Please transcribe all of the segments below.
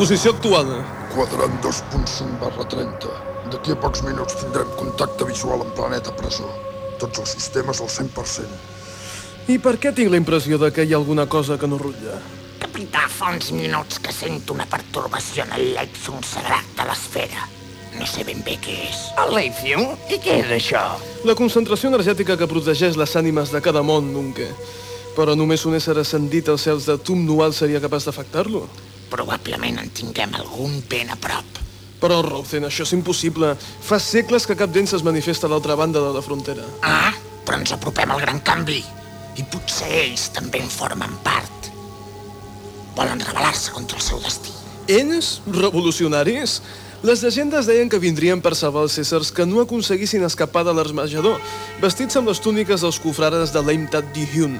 Posició actual. Quadrant 2.5 barra 30. D'aquí a pocs minuts tindrem contacte visual amb Planeta Presó. Tots els sistemes al 100%. I per què tinc la impressió de que hi ha alguna cosa que no rutlla? Capità, fa uns minuts que sento una pertorbació en el Leipzig sagrat de l'esfera. No sé ben bé què és. El Leipzig? I què és això? La concentració energètica que protegeix les ànimes de cada món, Nunke. Però només un ésser ascendit als cels de Tumnual seria capaç d'afectar-lo. Probablement en tinguem algun ben a prop. Però, Routhen, això és impossible. Fa segles que cap dent es manifesta a l'altra banda de la frontera. Ah, però ens apropem al gran canvi. I potser ells també en formen part. Volen rebel·lar-se contra el seu destí. Ells? Revolucionaris? Les llegendes deien que vindrien per salvar els éssers que no aconseguissin escapar de l'armagedor, vestits amb les túniques dels cofrares de l'Eimtat Dihun.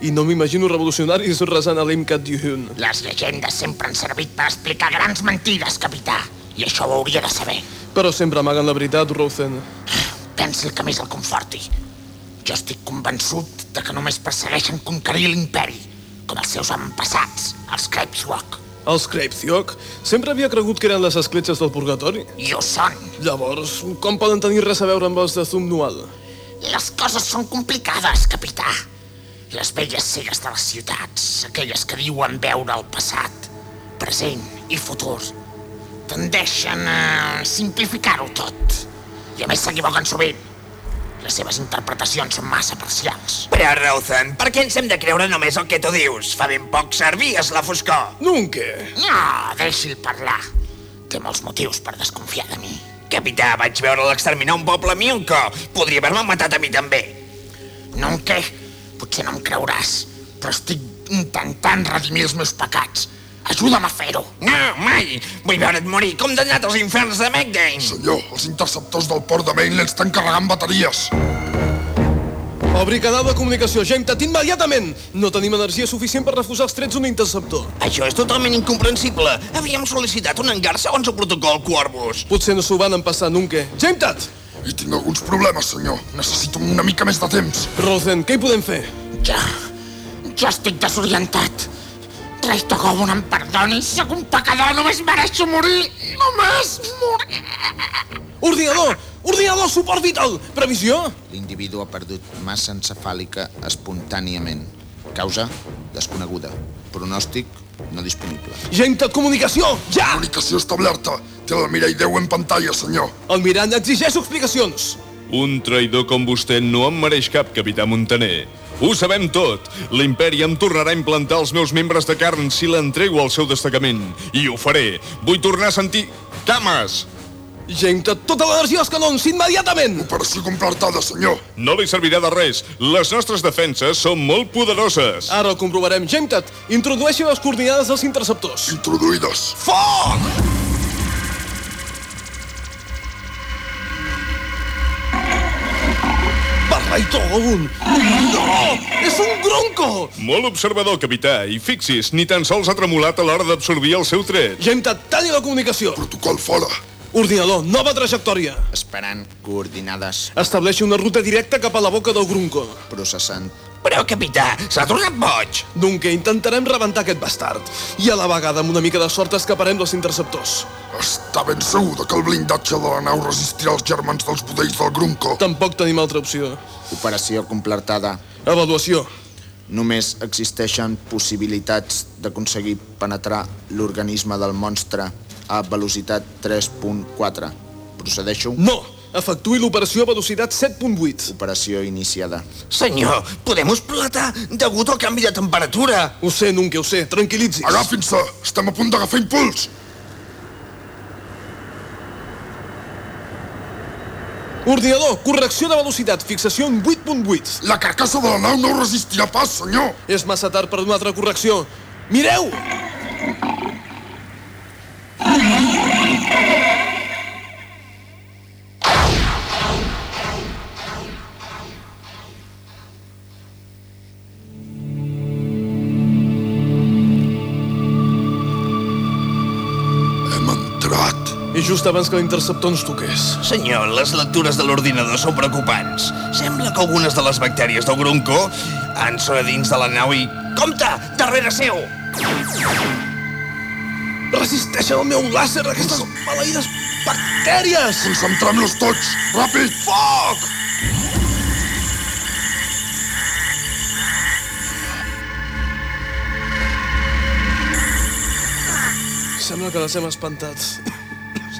I no m'imagino revolucionaris resant a l'Eimtat Dihun. Les llegendes sempre han servit per explicar grans mentides, capità. I això ho hauria de saber. Però sempre amaguen la veritat, Rothen. Pensi el que més el conforti. Jo estic convençut de que només persegueixen conquerir l'imperi, com els seus avantpassats, els Krebswalk. Els Krebswalk? Sempre havia cregut que eren les escletxes del purgatori. I ho són. Llavors, com poden tenir res a veure amb els de Zumnual? Les coses són complicades, capità. Les velles cegues de les ciutats, aquelles que diuen veure el passat, present i futur, tendeixen a simplificar-ho tot. I a més s'equivoquen sovint. Les seves interpretacions són massa parcials. Però, Routhen, per què ens hem de creure només el que tu dius? Fa ben poc servies la foscor. Nunca. No, deixi'l parlar. Té molts motius per desconfiar de mi. Capità, vaig veure l'exterminar un poble miunco. Podria haver-me matat a mi també. Nunca, potser no em creuràs, però estic intentant redimir els meus pecats. Ajuda'm a fer-ho. No, mai. Vull veure't morir condemnat als inferns de Megdane. Senyor, els interceptors del port de Maine estan carregant bateries. Obri canal de comunicació, Jametat, immediatament! No tenim energia suficient per refusar els trets d'un interceptor. Això és totalment incomprensible. Havíem sol·licitat un engar segons el protocol Corvus. Potser no s'ho van empassar nunca. Jametat! I tinc alguns problemes, senyor. Necessito una mica més de temps. Rosen, què hi podem fer? Ja... ja estic desorientat. Rei Togobun em perdoni, sóc un pecador, només mereixo morir. Només morir. Ordinador! Ordinador, suport vital! Previsió? L'individu ha perdut massa encefàlica espontàniament. Causa? Desconeguda. Pronòstic? No disponible. Jametat, comunicació! Ja! Comunicació establerta. Té la Mirai 10 en pantalla, senyor. El mirall exigeixo explicacions. Un traïdor com vostè no em mereix cap, capità Montaner. Ho sabem tot. L'imperi em tornarà a implantar els meus membres de carn si l'entrego al seu destacament. I ho faré. Vull tornar a sentir... Cames! Jametat, tota l'energia als canons, immediatament! Operació completada, senyor. No li servirà de res. Les nostres defenses són molt poderoses. Ara ho comprovarem. Jametat, introdueixi les coordinades dels interceptors. Introduïdes. Foc! Barraito Gobun! No! És un gronco! Molt observador, capità, i fixis, ni tan sols ha tremolat a l'hora d'absorbir el seu tret. Jametat, talli la comunicació. Protocol fora. Ordinador, nova trajectòria. Esperant coordinades. Estableixi una ruta directa cap a la boca del gronco. Processant. Però, capità, s'ha tornat boig. Nunca intentarem rebentar aquest bastard. I a la vegada, amb una mica de sort, escaparem dels interceptors. Està ben segur de que el blindatge de la nau resistirà els germans dels budells del Grunco. Tampoc tenim altra opció. Operació completada. Avaluació. Només existeixen possibilitats d'aconseguir penetrar l'organisme del monstre a velocitat 3.4. Procedeixo? No! Efectuï l'operació a velocitat 7.8. Operació iniciada. Senyor, podem explotar degut al canvi de temperatura. Ho sé, Nunca, ho sé. Tranquil·litzis. Agafin-se! Estem a punt d'agafar impuls! Ordinador, correcció de velocitat, fixació en 8.8. La carcassa de la nau no resistirà pas, senyor! És massa tard per una altra correcció. Mireu! Hem I just abans que l'interceptor ens toqués. Senyor, les lectures de l'ordinador són preocupants. Sembla que algunes de les bactèries del Grunco han són a dins de la nau i... Compte! Darrere seu! Resisteixen el meu làser, aquestes maleïdes bactèries! Concentrem-los tots! Ràpid! Foc! Sembla que les hem espantat.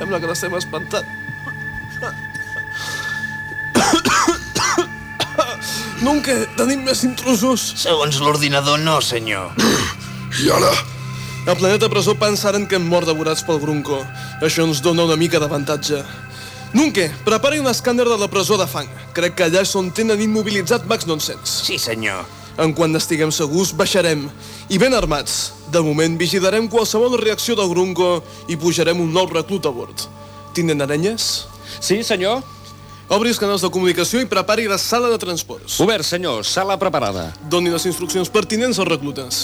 Sembla que les hem espantat. Nunca tenim més intrusos. Segons l'ordinador, no, senyor. I ara? Al planeta presó pensaren que hem mort devorats pel Grunco. Això ens dona una mica d'avantatge. Nunke, prepari un escàner de la presó de fang. Crec que allà és on tenen immobilitzat Max Nonsense. Sí, senyor. En quan estiguem segurs, baixarem. I ben armats. De moment, vigilarem qualsevol reacció del Grunco i pujarem un nou reclut a bord. Tinen arenyes? Sí, senyor? Obri els canals de comunicació i prepari la sala de transports. Obert, senyor. Sala preparada. Doni les instruccions pertinents als reclutes.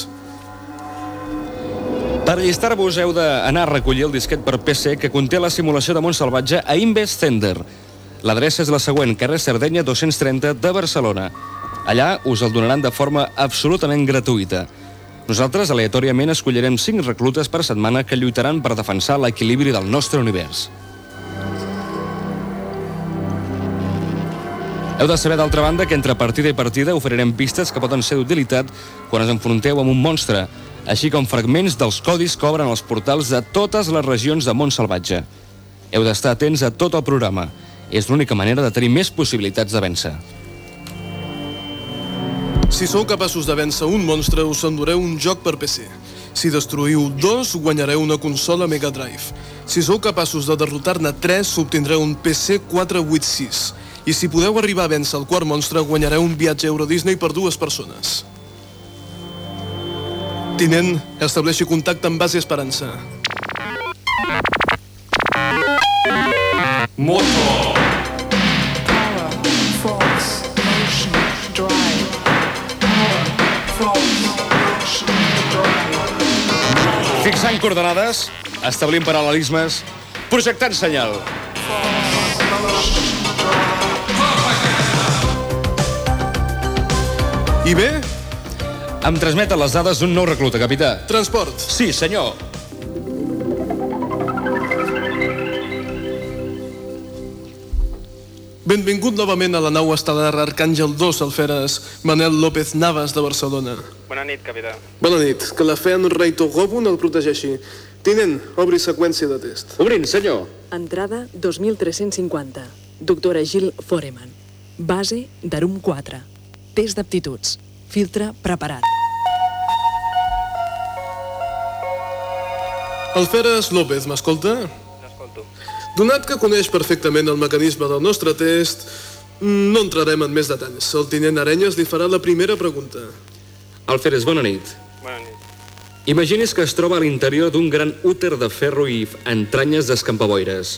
Per allistar-vos heu d'anar a recollir el disquet per PC que conté la simulació de món salvatge a Invest Center. L'adreça és la següent, carrer Sardenya 230 de Barcelona. Allà us el donaran de forma absolutament gratuïta. Nosaltres aleatòriament escollirem 5 reclutes per setmana que lluitaran per defensar l'equilibri del nostre univers. Heu de saber, d'altra banda, que entre partida i partida oferirem pistes que poden ser d'utilitat quan us enfronteu amb un monstre, així com fragments dels codis que obren els portals de totes les regions de món salvatge. Heu d'estar atents a tot el programa. És l'única manera de tenir més possibilitats de vèncer. Si sou capaços de vèncer un monstre, us endureu un joc per PC. Si destruïu dos, guanyareu una consola Mega Drive. Si sou capaços de derrotar-ne tres, obtindreu un PC 486. I si podeu arribar a vèncer el quart monstre, guanyareu un viatge a Euro Disney per dues persones. Tinent, estableixi contacte amb base Esperança. Force, Fixant coordenades, establint paral·lelismes, projectant senyal. I bé, Em transmeten les dades d'un nou recluta, capità. transport. Sí, senyor. Benvingut novament a la nau estel·lar Arcàngel 2 Alferes, Manel López Navas de Barcelona. Bona nit, capità. Bona nit, que la Fean Reito Gobun el protegeixi. Tinent, obri seqüència de test. Obrint, senyor. Entrada 2350. Doctora Gil Foreman. Base d'Arum 4. Test d'aptituds. Filtre preparat. Alferes López, m'escolta? Donat que coneix perfectament el mecanisme del nostre test, no entrarem en més detalls. El tinent Arenyes li farà la primera pregunta. Alferes, bona nit. Bona nit. Imagini's que es troba a l'interior d'un gran úter de ferro i entranyes d'escampaboires.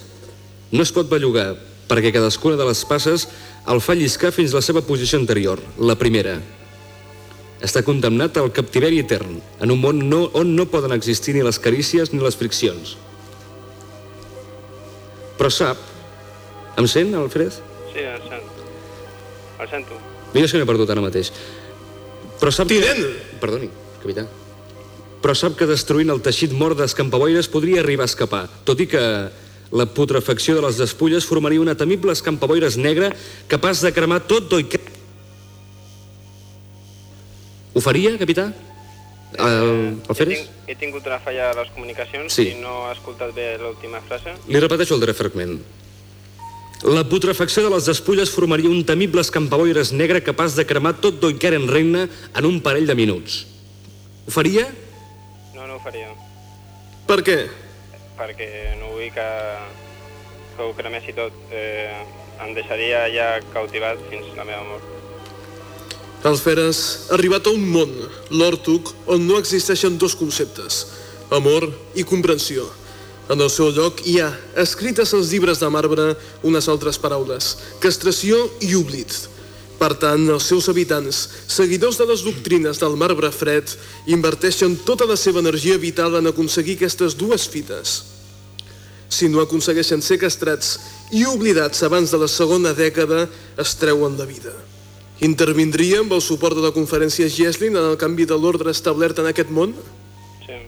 No es pot bellugar, perquè cadascuna de les passes el fa lliscar fins la seva posició anterior, la primera. Està condemnat al captiveri etern, en un món no, on no poden existir ni les carícies ni les friccions. Però sap... Em sent, Alfred? Sí, el sento. El sento. Mira si no he perdut ara mateix. Però sap Tinent! que... Perdoni, capità. Però sap que destruint el teixit mort d'escampaboires podria arribar a escapar, tot i que la putrefacció de les despulles formaria una temible escampaboires negra capaç de cremar tot d'oi... Ho faria, capità? El, el He, Feres? tinc, he tingut una falla a les comunicacions Sí. i no he escoltat bé l'última frase. Li repeteixo el darrer fragment. La putrefacció de les despulles formaria un temible escampaboires negre capaç de cremar tot d'oiquer en regne en un parell de minuts. Ho faria? No, no ho faria, Per què? perquè no vull que, que ho cremessi tot. Eh, em deixaria ja cautivat fins la meva mort. Alferes ha arribat a un món, l'Hortuc, on no existeixen dos conceptes, amor i comprensió. En el seu lloc hi ha, escrites als llibres de marbre, unes altres paraules, castració i oblit. Per tant, els seus habitants, seguidors de les doctrines del marbre fred, inverteixen tota la seva energia vital en aconseguir aquestes dues fites. Si no aconsegueixen ser castrats i oblidats abans de la segona dècada, es treuen la vida. Intervindria amb el suport de la conferència Geslin en el canvi de l'ordre establert en aquest món? Sí.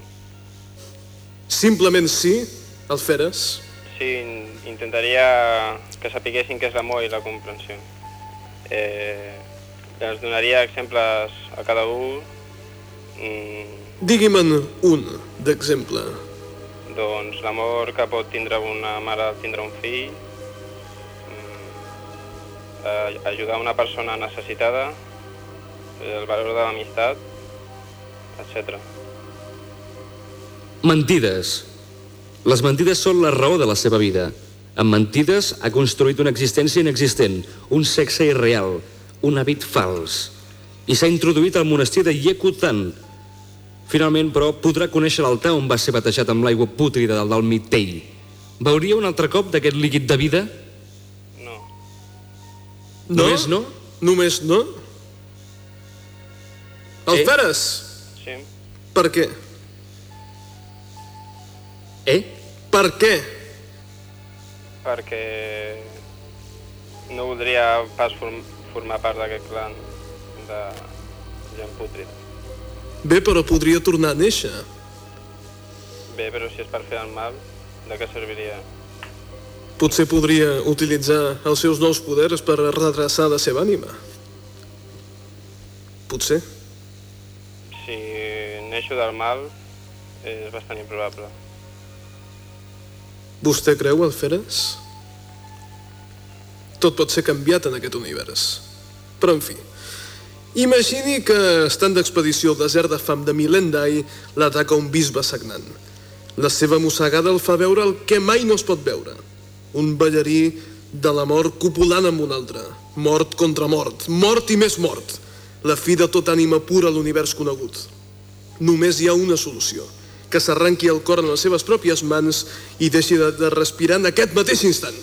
Simplement sí, Alferes? Sí, in- intentaria que sapiguessin què és l'amor i la comprensió. Eh, els donaria exemples a cada un, mm, Digui'm un d'exemple. doncs l'amor que pot tindre una mare tindre un fill, eh, ajudar una persona necessitada, el valor de l'amistat, etc. Mentides. Les mentides són la raó de la seva vida. Amb mentides ha construït una existència inexistent, un sexe irreal, un hàbit fals. I s'ha introduït al monestir de Yekutan. Finalment, però, podrà conèixer l'altar on va ser batejat amb l'aigua pútrida del del Mitei. Veuria un altre cop d'aquest líquid de vida? No. No? Només no? Només no? Alferes, Sí. per què? Eh? Per què? perquè no voldria pas form formar part d'aquest clan de gent pútrida. Bé, però podria tornar a néixer. Bé, però si és per fer el mal, de què serviria? Potser podria utilitzar els seus nous poders per redreçar la seva ànima. Potser. Si neixo del mal, és bastant improbable. Vostè creu, Alferes? Tot pot ser canviat en aquest univers. Però, en fi, imagini que, estant d'expedició al desert de fam de Milendai, l'ataca un bisbe sagnant. La seva mossegada el fa veure el que mai no es pot veure. Un ballarí de la mort copulant amb un altre. Mort contra mort. Mort i més mort. La fi de tota ànima pura a l'univers conegut. Només hi ha una solució. Que s'arranqui el cor en les seves pròpies mans i deixi de, de respirar en aquest mateix instant.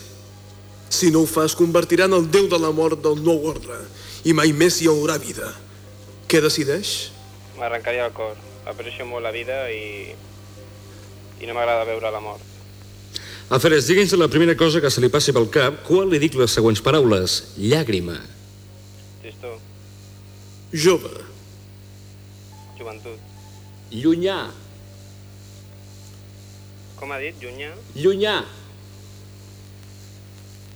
Si no ho fa, es convertirà en el déu de la mort del nou ordre i mai més hi haurà vida. Què decideix? M'arrencaria el cor. Aprecio molt la vida i, i no m'agrada veure la mort. Alferes, digui'ns la primera cosa que se li passi pel cap quan li dic les següents paraules. Llàgrima. Tristor, Jove, joventut. Llunyà. Com ha dit? Llunyà? Llunyà.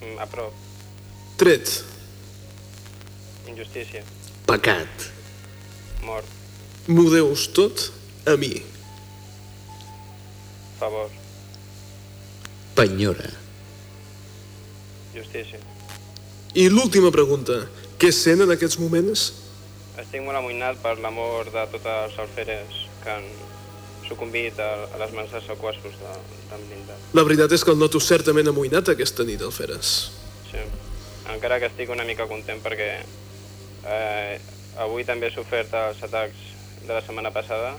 Mm, A prop. tret, Injustícia. Pecat. Mort. m'ho deus tot a mi. Favor. Penyora. Justícia. I l'última pregunta, què sent en aquests moments? Estic molt amoïnat per l'amor de tots els alferes que han sucumbit a, a les mans dels sequassos de, d'en Blindat. La veritat és que el noto certament amoïnat aquesta nit, Alferes. Sí. Encara que estic una mica content perquè eh, avui també he sofert els atacs de la setmana passada,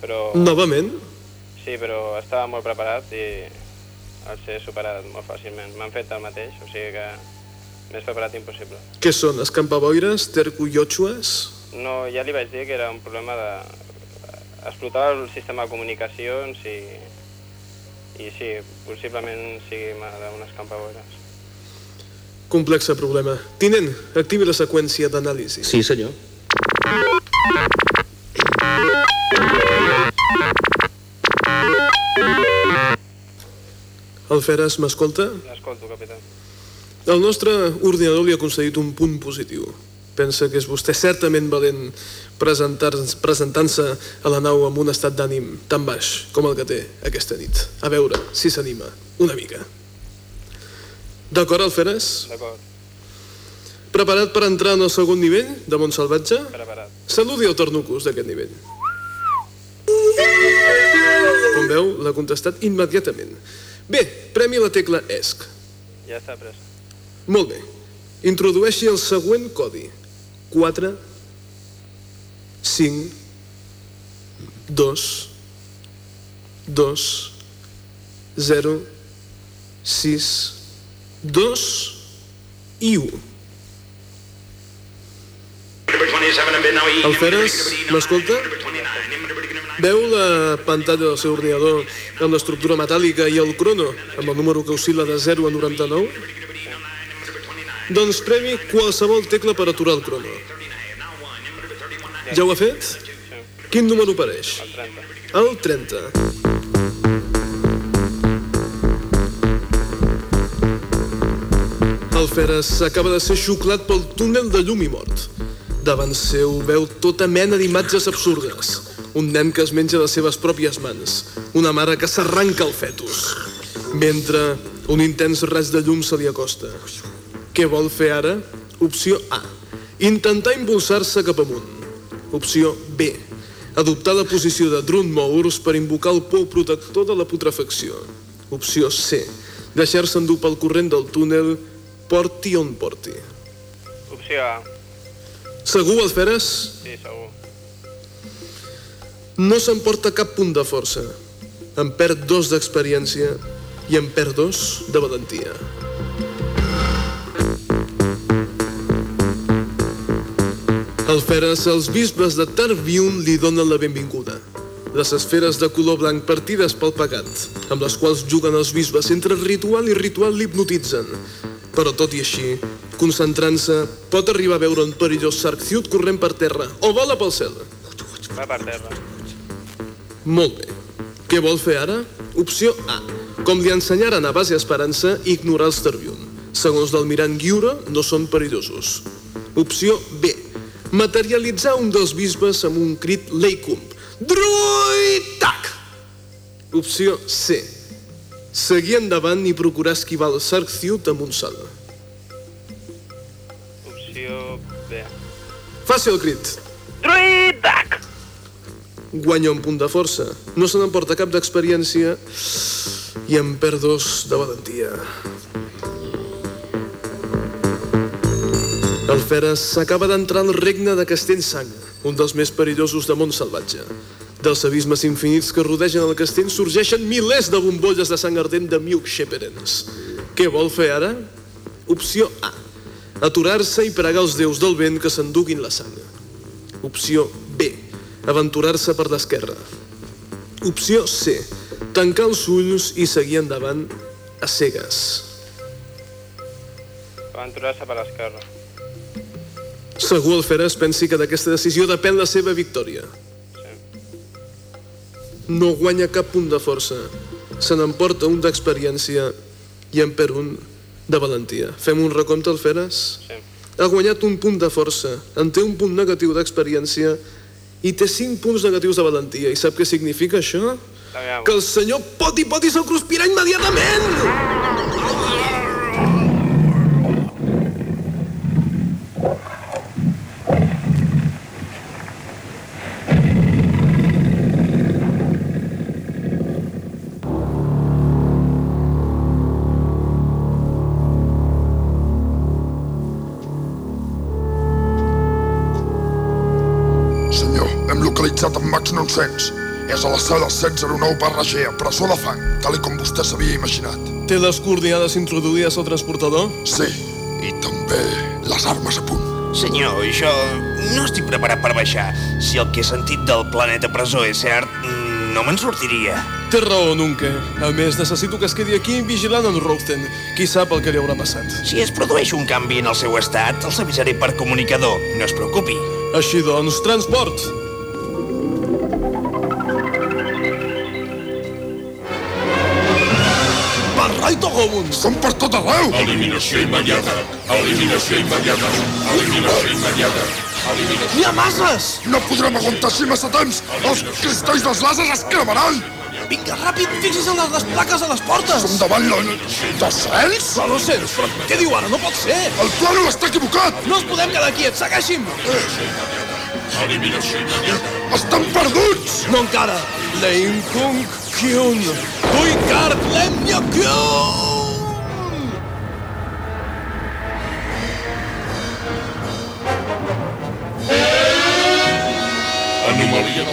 però... Novament? Sí, però estava molt preparat i els he superat molt fàcilment. M'han fet el mateix, o sigui que més preparat impossible. Què són, escampaboires, tercuyotxues? No, ja li vaig dir que era un problema de... explotar el sistema de comunicacions i, i sí, possiblement sigui d'unes campaboires. Complexe problema. Tinent, activi la seqüència d'anàlisi. Sí, senyor. Alferes, m'escolta? L'escolto, capità. El nostre ordinador li ha concedit un punt positiu. Pensa que és vostè certament valent presentant-se a la nau amb un estat d'ànim tan baix com el que té aquesta nit. A veure si s'anima una mica. D'acord, Alferes? D'acord, Preparat per entrar en el segon nivell de Montsalvatge? preparat. Saludi el Tornucus d'aquest nivell. Com veu, l'ha contestat immediatament. Bé, premi la tecla ESC. Ja està pres. Molt bé. Introdueixi el següent codi. 4, 5, 2, 2, 0, 6, 2 i 1. Alferes, m'escolta? Veu la pantalla del seu ordinador amb l'estructura metàl·lica i el crono, amb el número que oscil·la de 0 a 99? Doncs premi qualsevol tecla per aturar el crono. Ja ho ha fet? Quin número apareix? El 30. El 30. Feres acaba de ser xuclat pel túnel de llum i mort. Davant seu veu tota mena d'imatges absurdes un nen que es menja les seves pròpies mans. Una mare que s'arranca el fetus. Mentre un intens raig de llum se li acosta. Què vol fer ara? Opció A. Intentar impulsar-se cap amunt. Opció B. Adoptar la posició de Drun Mours per invocar el pou protector de la putrefacció. Opció C. Deixar-se endur pel corrent del túnel porti on porti. Opció A. Segur, Alferes? Sí, segur. No s'emporta cap punt de força. En perd dos d'experiència i en perd dos de valentia. Al Feres, els bisbes de Tarviun li donen la benvinguda. Les esferes de color blanc partides pel pegat, amb les quals juguen els bisbes entre ritual i ritual l'hipnotitzen. Però tot i així, concentrant-se, pot arribar a veure un perillós sarcciut corrent per terra o vola pel cel. Va per terra. Molt bé. Què vol fer ara? Opció A. Com li ensenyaren a base Esperança, ignorar els Tarviun. Segons l'almirant Guiura, no són perillosos. Opció B. Materialitzar un dels bisbes amb un crit leicum. Druitac! Opció C. Seguir endavant i procurar esquivar el Sarcciut amb un salt. Opció B. Faci el crit. Druidac! Guanya un punt de força. No se n'emporta cap d'experiència i en perd dos de valentia. El Feres s'acaba d'entrar al regne de Castellsang, un dels més perillosos de món salvatge. Dels abismes infinits que rodegen el castell sorgeixen milers de bombolles de sang ardent de Miuk Sheperens. Què vol fer ara? Opció A. Aturar-se i pregar als déus del vent que s'enduguin la sang. Opció B. Aventurar-se per l'esquerra. Opció C. Tancar els ulls i seguir endavant a cegues. Aventurar-se per l'esquerra. Segur el Feres pensi que d'aquesta decisió depèn la seva victòria. No guanya cap punt de força. Se n'emporta un d'experiència i en perd un de valentia. Fem un recompte al Feres? Sí. Ha guanyat un punt de força, en té un punt negatiu d'experiència i té cinc punts negatius de valentia. I sap què significa això? Que el senyor Poti Poti se'l cruspirà immediatament! Nonsens. És a la sala 109 barra G, a presó de fang, tal com vostè s'havia imaginat. Té les coordinades introduïdes al transportador? Sí, i també les armes a punt. Senyor, jo no estic preparat per baixar. Si el que he sentit del planeta presó és cert, no me'n sortiria. Té raó, Nunca. A més, necessito que es quedi aquí vigilant en Roxton. Qui sap el que li haurà passat. Si es produeix un canvi en el seu estat, els avisaré per comunicador. No es preocupi. Així doncs, transport! Gobun! Som per tot arreu! Eliminació immediata. Eliminació immediata. Eliminació immediata. N'hi ha masses! No podrem aguantar així massa temps! Els cristalls dels làsers es cremaran! Vinga, ràpid, fixis en les, plaques a les portes! Som davant la... Descens? La 200, però què diu ara? No pot ser! El plànol està equivocat! No ens podem quedar quiets, segueixi'm! Eliminació immediata. Estan perduts! No encara! Leim Kung Kyun! Tuikart Lem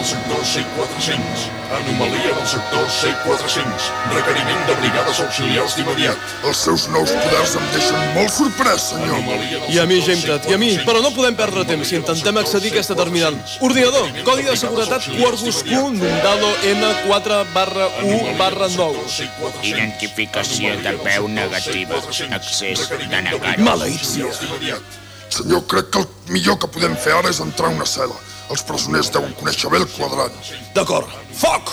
del sector C400. Anomalia del sector C400. Requeriment de brigades auxiliars d'immediat. Els seus nous poders em deixen molt sorprès, senyor. I a mi, Gemcat, i a mi, C400. però no podem perdre temps si intentem accedir a aquesta terminal. Ordinador, codi de seguretat Corvus Q, Nundalo N4 barra 1 barra 9. Identificació de veu negativa. Accés denegat. Maleïtsió. Senyor, crec que el millor que podem fer ara és entrar a una cel·la. Els presoners deuen conèixer bé el quadrant. D'acord. Foc!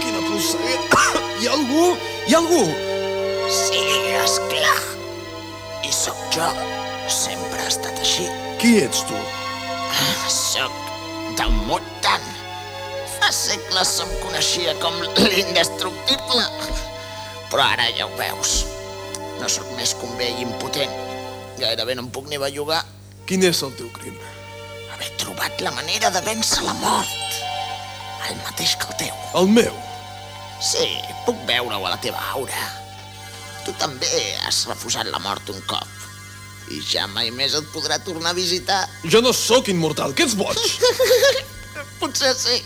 Quina polsera! Hi ha algú? Hi ha algú? Sí, esclar. I sóc jo. Sempre ha estat així. Qui ets tu? Ah, sóc... d'un mutant. Fa segles se'm coneixia com l'indestructible. Però ara ja ho veus. No sóc més que un vell impotent. Gairebé no em puc ni bellugar. Quin és el teu crim? Haver trobat la manera de vèncer la mort. El mateix que el teu. El meu? Sí, puc veure-ho a la teva aura. Tu també has refusat la mort un cop. I ja mai més et podrà tornar a visitar. Jo no sóc immortal, que ets boig! Potser sí.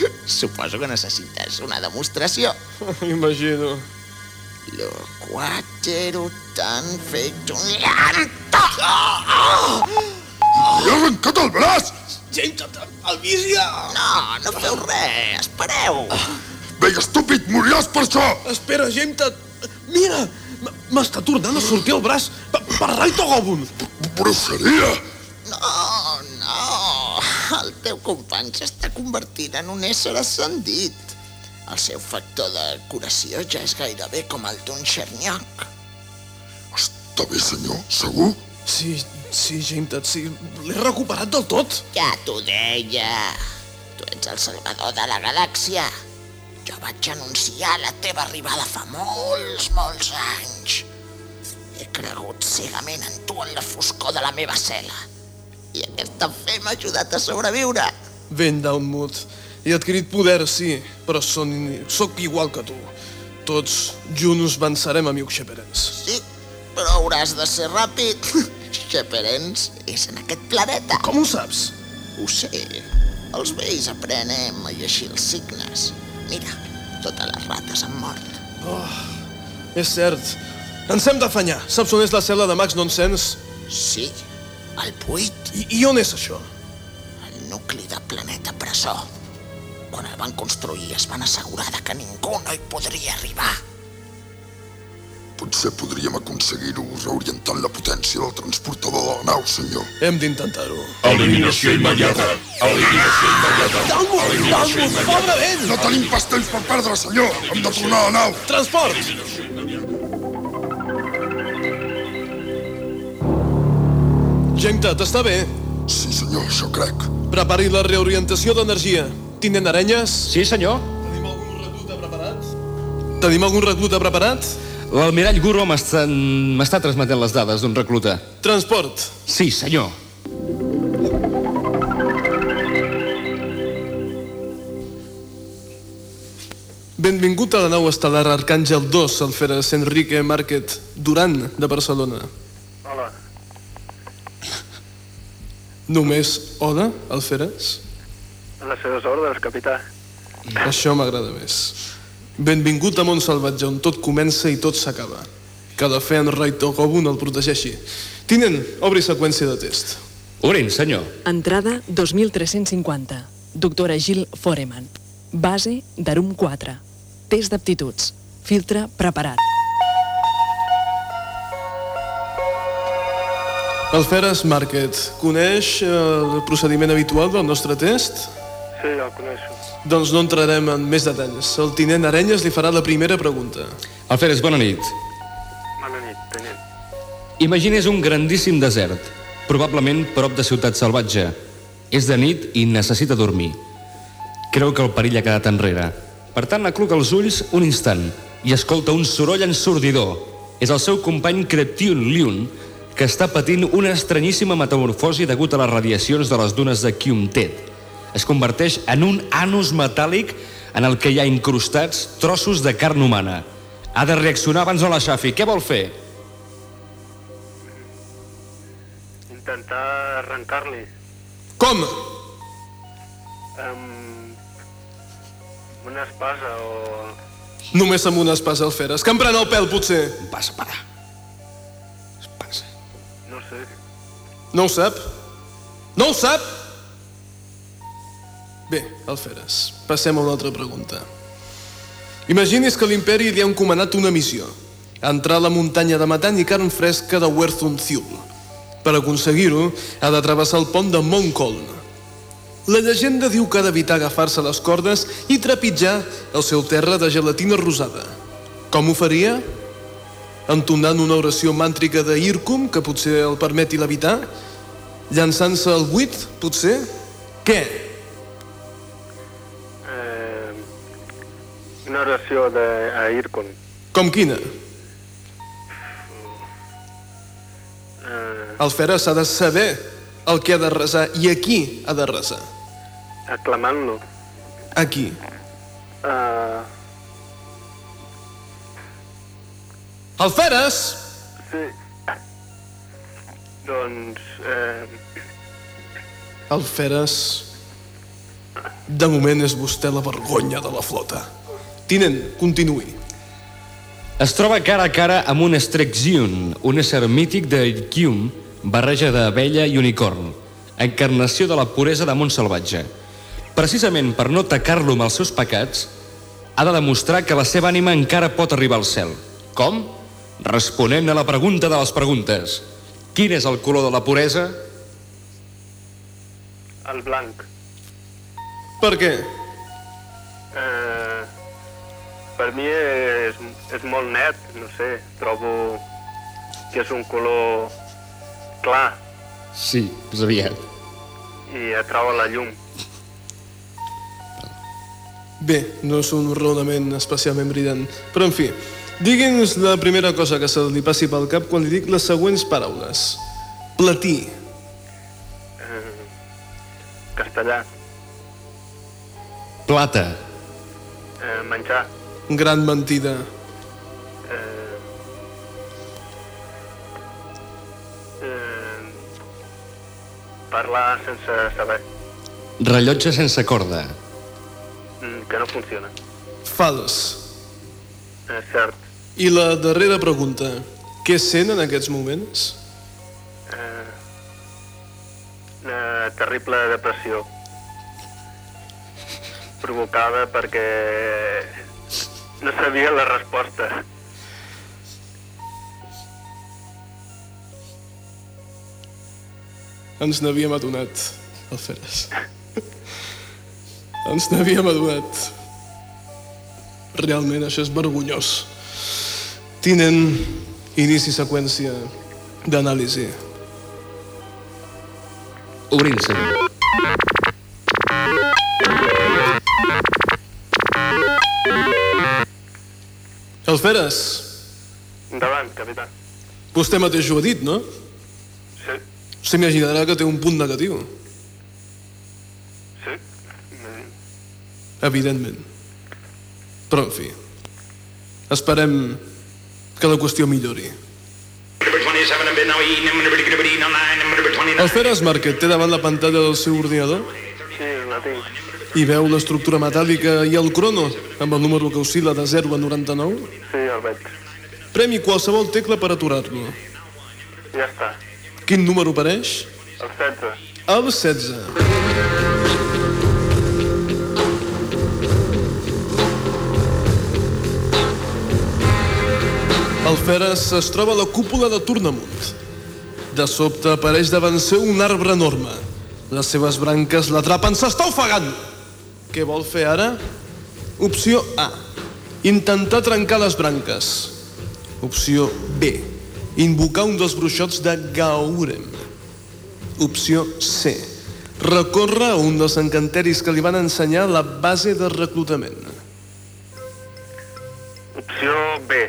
Suposo que necessites una demostració. Imagino. Lo quatero tan fet un llanto. Oh! Li ha arrencat el braç! James, el visia! No, no feu res, espereu. Vell estúpid, moriràs per això! Espera, James, mira! M'està tornant a sortir el braç per, per Raito Gobun! Bruixeria! No. Teu company s'està convertint en un ésser ascendit. El seu factor de curació ja és gairebé com el d'un xernyoc. Està bé, senyor? Segur? Sí, sí, James, sí. L'he recuperat del tot. Ja t'ho deia. Tu ets el salvador de la galàxia. Jo vaig anunciar la teva arribada fa molts, molts anys. He cregut cegament en tu en la foscor de la meva cel·la. I aquesta fe m'ha ajudat a sobreviure. Ben Downmood. He adquirit poder, sí, però són, sóc igual que tu. Tots junts vencerem, amic Sheperens. Sí, però hauràs de ser ràpid. Sheperens és en aquest planeta. Com ho saps? Ho sé. Els vells aprenem a llegir els signes. Mira, totes les rates han mort. Oh, és cert. Ens hem d'afanyar. Saps on és la cel·la de Max Nonsense? Sí, el buit. I, I on és això? El nucli de planeta presó. Quan el van construir es van assegurar de que ningú no hi podria arribar. Potser podríem aconseguir-ho reorientant la potència del transportador de la nau, senyor. Hem d'intentar-ho. Eliminació immediata. Eliminació immediata. Dalmut, immediata. pobre vent! No tenim pas temps per perdre, senyor! Hem de tornar a la nau! Transport! Genta, t'està bé? Sí, senyor, això crec. Prepari la reorientació d'energia. Tinent Arenyes? Sí, senyor. Tenim algun recluta preparat? Tenim algun recluta preparat? L'almirall Gurro m'està m'està transmetent les dades d'un recluta. Transport. Sí, senyor. Benvingut a la nau estel·lar Arcàngel 2, Alferes Enrique Márquez Duran, de Barcelona. Hola. Només hola, Alferes? A les seves ordres, capità. Això m'agrada més. Benvingut a Montsalvatge, on tot comença i tot s'acaba. Que la fe en Raito Gobun el protegeixi. Tinent, obri seqüència de test. Obrin, senyor. Entrada 2350. Doctora Gil Foreman. Base d'Arum 4. Test d'aptituds. Filtre preparat. Alferes Márquez, coneix eh, el procediment habitual del nostre test? Sí, el coneixo. Doncs no entrarem en més detalls. El tinent Arenyes li farà la primera pregunta. Alferes, bona nit. Bona nit, tenent. Imagines un grandíssim desert, probablement prop de Ciutat Salvatge. És de nit i necessita dormir. Creu que el perill ha quedat enrere. Per tant, acluca els ulls un instant i escolta un soroll ensordidor. És el seu company Creptiun Liun, que està patint una estranyíssima metamorfosi degut a les radiacions de les dunes de Kyumtet. Es converteix en un anus metàl·lic en el que hi ha incrustats trossos de carn humana. Ha de reaccionar abans no la xafi. Què vol fer? Intentar arrencar-li. Com? Amb una espasa o... Només amb una espasa Alferes. Que em pren el pèl, potser. Passa, para. No ho sap? No ho sap? Bé, Alferes, passem a una altra pregunta. Imagini's que l'imperi li ha encomanat una missió. Entrar a la muntanya de Matan i carn fresca de Werthun. Per aconseguir-ho, ha de travessar el pont de Montcolm. La llegenda diu que ha d'evitar agafar-se les cordes i trepitjar el seu terra de gelatina rosada. Com ho faria? Entonant una oració màntrica de Irkum, que potser el permeti levitar? Llançant-se al buit, potser? Què? Eh, una oració de a Irkun. Com quina? Eh, El Feres ha de saber el que ha de resar i a qui ha de resar. aclamant-lo. Aquí. Eh, El Feres! sí. Doncs... Eh, El Feres... De moment és vostè la vergonya de la flota. Tinent, continuï. Es troba cara a cara amb un Strexzion, un ésser mític de Kyum, barreja d'abella i unicorn, encarnació de la puresa de món salvatge. Precisament per no tacar-lo amb els seus pecats, ha de demostrar que la seva ànima encara pot arribar al cel. Com? Responent a la pregunta de les preguntes. Quin és el color de la puresa? el blanc. Per què? Eh, per mi és, és molt net, no sé, trobo que és un color clar Sí, és aviat. i atrau la llum. Bé, no és un raonament especialment brillant. Però, en fi, digui'ns la primera cosa que se li passi pel cap quan li dic les següents paraules. Platí, Eh, castellà, Plata, eh, menjar, gran mentida, eh, eh, parlar sense saber, rellotge sense corda, mm, que no funciona. fals. És cert, I la darrera pregunta. Què sent en aquests moments? eh, una terrible depressió provocada perquè no sabia la resposta. Ens n'havíem adonat, el Feres. Ens n'havíem adonat. Realment, això és vergonyós. Tinent inici seqüència d'anàlisi. obrint-se. El Feres, Endavant, capità. vostè mateix ho ha dit, no? Sí, S'imaginarà que té un punt negatiu, sí. Evidentment. Però, en fi, esperem que la qüestió millori. El Feres Market té davant la pantalla del seu ordinador Sí, la tinc. i veu l'estructura metàl·lica i el crono amb el número que oscil·la de 0 a 99. Sí, el veig. Premi qualsevol tecla per aturar-lo. Ja està. Quin número apareix? El 16. El 16. Feres es troba la cúpula de Tornamunt. De sobte apareix davant seu un arbre enorme. Les seves branques l'atrapen, s'està ofegant! Què vol fer ara? Opció A. Intentar trencar les branques. Opció B. Invocar un dels bruixots de Gaurem. Opció C. Recorre a un dels encanteris que li van ensenyar la base de reclutament. Opció B.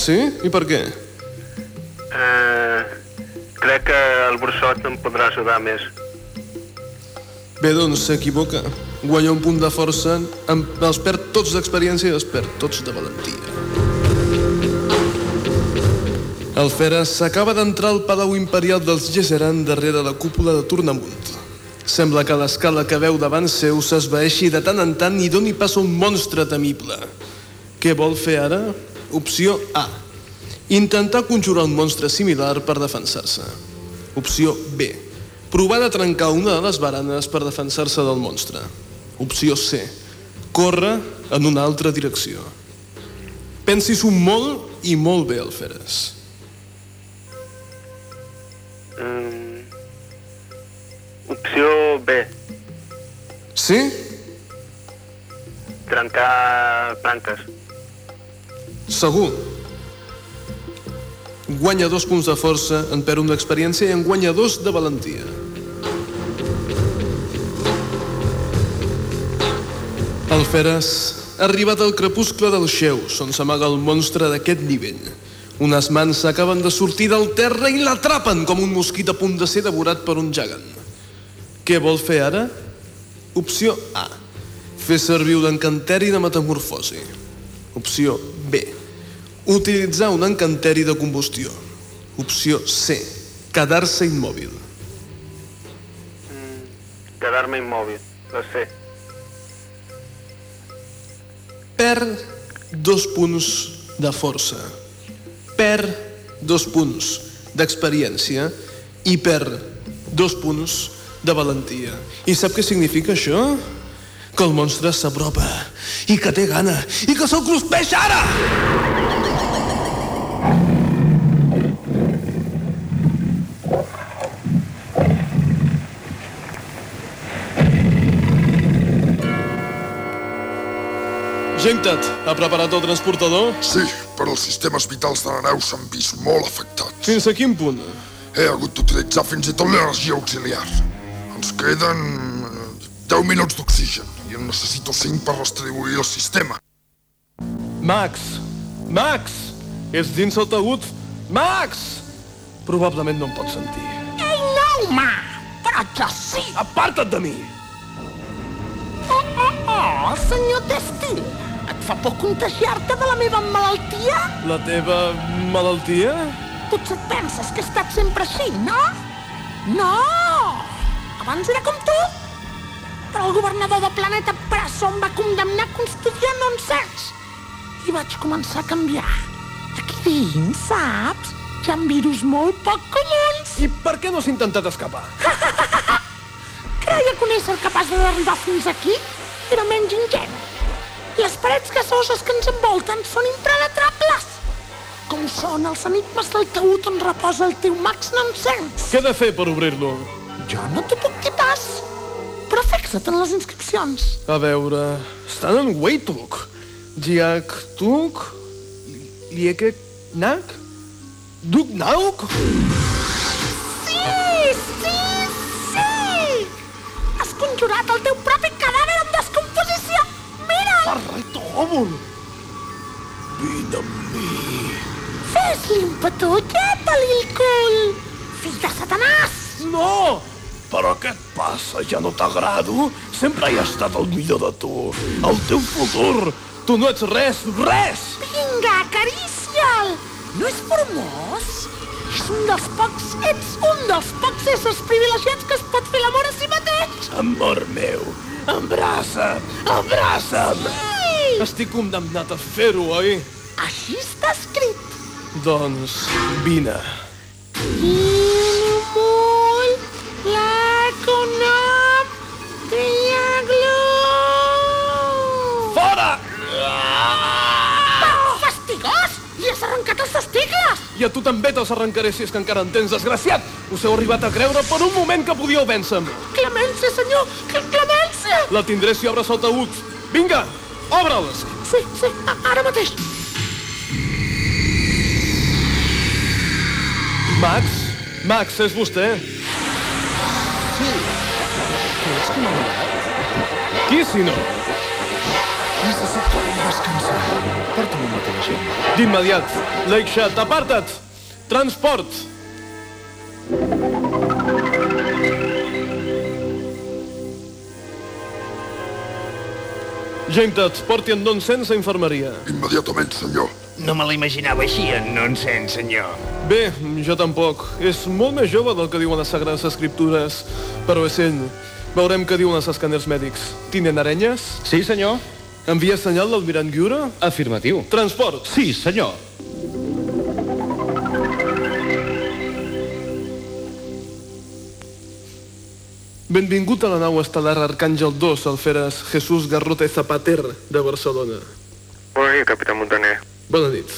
Sí? I per què? Eh, crec que el bruixot em podrà ajudar més. Bé, doncs s'equivoca. Guanya un punt de força, em- els perd tots d'experiència i els perd tots de valentia. El Feres s'acaba d'entrar al Palau Imperial dels Gesseran darrere la cúpula de Tornamunt. Sembla que l'escala que veu davant seu s'esvaeixi de tant en tant i doni pas a un monstre temible. Què vol fer ara? Opció A. Intentar conjurar un monstre similar per defensar-se. Opció B. Provar de trencar una de les baranes per defensar-se del monstre. Opció C. Córrer en una altra direcció. Pensis-ho molt i molt bé, Alferes. Mm, opció B. Sí? Trencar plantes. Segur. Guanya dos punts de força, en perd una experiència i en guanya dos de valentia. El Feres ha arribat al crepuscle del Xeus, on s'amaga el monstre d'aquest nivell. Unes mans acaben de sortir del terra i l'atrapen com un mosquit a punt de ser devorat per un gegant. Què vol fer ara? Opció A. Fer servir un encanteri de metamorfosi. Opció. Utilitzar un encanteri de combustió. Opció C. Quedar-se immòbil. Quedar-me immòbil. La C. Perd dos punts de força. Perd dos punts d'experiència i perd dos punts de valentia. I sap què significa això? Que el monstre s'apropa i que té gana i que se'l cruspeix ara! Gentat, ha preparat el transportador? Sí, però els sistemes vitals de la nau s'han vist molt afectats. Fins a quin punt? He hagut d'utilitzar fins i tot l'energia auxiliar. Ens queden 10 minuts d'oxigen i en necessito 5 per redistribuir el sistema. Max! Max! Ets dins el taüt? Max! Probablement no em pots sentir. Ei, no, home! Però jo sí! Aparta't de mi! Oh, oh, oh, senyor Testil! Et fa por contagiar-te de la meva malaltia? La teva malaltia? Potser et penses que he estat sempre així, no? No! Abans era com tu. Però el governador de Planeta Presso em va condemnar a custodiar nonsens. I vaig començar a canviar. Aquí dins, saps? Hi ha virus molt poc comuns. I per què no has intentat escapar? Creia conèixer capaç d'arribar fins aquí era menys ingenu. Les parets gasoses que ens envolten són impenetrables. Com són els enigmes del taüt on reposa el teu Max Nonsens. Què he de fer per obrir-lo? Jo no t'ho puc dir pas. Però fixa't en les inscripcions. A veure... Estan en Weituk. Jiak Tuk... Lieke Nak? Duk Nauk? Sí, sí, sí! Has conjurat el teu propi cadàver en descomposició. Mira'l! Barreto òvul! Vine amb mi. Fes-li un petullet-li el cul! Fill de Satanàs! No! Però què et passa? Ja no t'agrado? Sempre he estat el millor de tu. El teu futur. Tu no ets res, res! Vinga, acaricia'l! No és formós? És un dels pocs... Ets un dels pocs éssers privilegiats que es pot fer l'amor a si mateix! Amor meu, abraça'm, abraça'm! Sí! Estic condemnat a fer-ho, oi? Així està escrit. Doncs vine. Inimul, I a tu també te'ls arrencaré si és que encara en tens, desgraciat! Us heu arribat a creure per un moment que podíeu vèncer-me. Clemència, senyor! Cl- Clemència! La tindré si obres el taüt. Vinga, obre'ls! Sí, sí, ara mateix. Max? Max, és vostè? Sí. Qui, si no? Gent. D'immediat. Lake Shot, aparta't! Transport! Gentat, porti en nonsens a infermeria. Immediatament, senyor. No me l'imaginava així, en nonsens, senyor. Bé, jo tampoc. És molt més jove del que diuen les sagrades escriptures, però és ell. Veurem què diuen els escàners mèdics. Tinent Arenyes? Sí, senyor. Envia senyal l'almirant Giura? Afirmatiu. Transport. Sí, senyor. Benvingut a la nau estel·lar Arcàngel 2, alferes Jesús Garrote Zapater, de Barcelona. Bona nit, capità Montaner. Bona nit.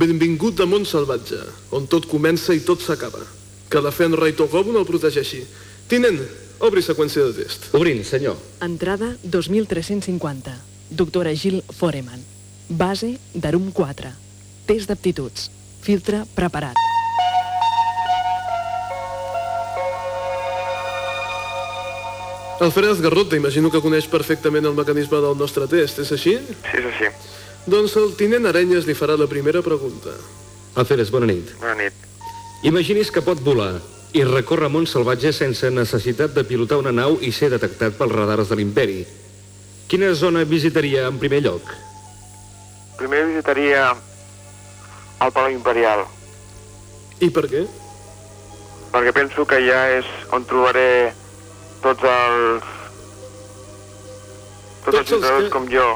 Benvingut a Mont Salvatge, on tot comença i tot s'acaba. Que la fe en Rei Togobun el protegeixi. Tinent, obri seqüència de test. Obrint, senyor. Entrada 2350. Doctora Gil Foreman. Base d'Arum 4. Test d'aptituds. Filtre preparat. Alferez Garrota, imagino que coneix perfectament el mecanisme del nostre test, és així? Sí, és així. Doncs el tinent Arenyes li farà la primera pregunta. Alferes, bona nit. Bona nit. Imagini's que pot volar i recórrer món salvatge sense necessitat de pilotar una nau i ser detectat pels radars de l'imperi. Quina zona visitaria en primer lloc? Primer visitaria el Palau Imperial, I per què? perquè penso que ja és on trobaré tots els... Tots, Tots els els lluitadors que- com jo,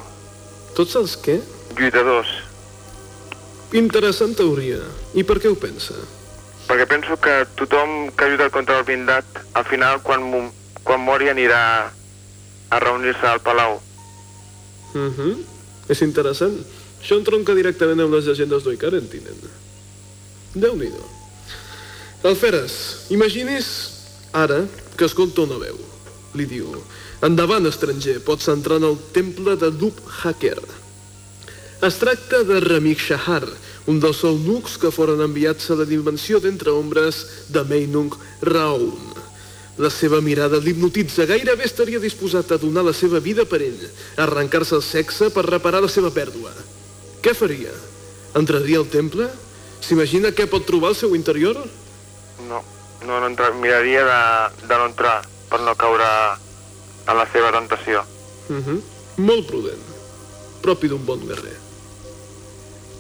Tots els què? lluitadors. Interessant teoria. I per què ho pensa? Perquè penso que tothom que ha lluitat contra el blindat, al final, quan, quan mori, anirà a reunir-se al Palau. Uh -huh. És interessant. Això entronca directament amb les llegendes d'Oikaren, tinent. Déu-n'hi-do. Alferes, imagini's ara que escolta una veu. Li diu, endavant, estranger, pots entrar en el temple de Dub Hacker. Es tracta de Ramik Shahar, un dels eunucs que foren enviats a la dimensió d'entre ombres de Meinung Raun. La seva mirada l'hipnotitza, gairebé estaria disposat a donar la seva vida per ell, a arrencar-se el sexe per reparar la seva pèrdua. Què faria? Entraria al temple? S'imagina què pot trobar al seu interior? No, no, no entra, miraria de, de no entrar per no caure en la seva tentació. Uh -huh. Molt prudent. Propi d'un bon guerrer.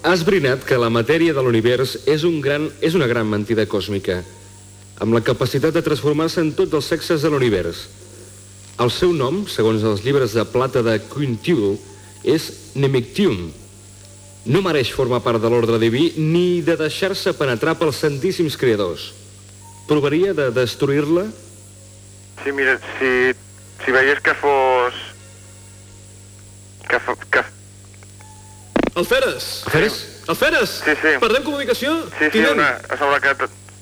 Has brinat que la matèria de l'univers és, un gran, és una gran mentida còsmica, amb la capacitat de transformar-se en tots els sexes de l'univers. El seu nom, segons els llibres de plata de Quintil, és Nemictium. No mereix formar part de l'ordre diví ni de deixar-se penetrar pels santíssims creadors. Provaria de destruir-la? Sí, mira, si, si veiés que fos... Que, fo- que, Alferes! Alferes? Alferes! Sí, sí. Perdem comunicació? sí, sí, una, sembla que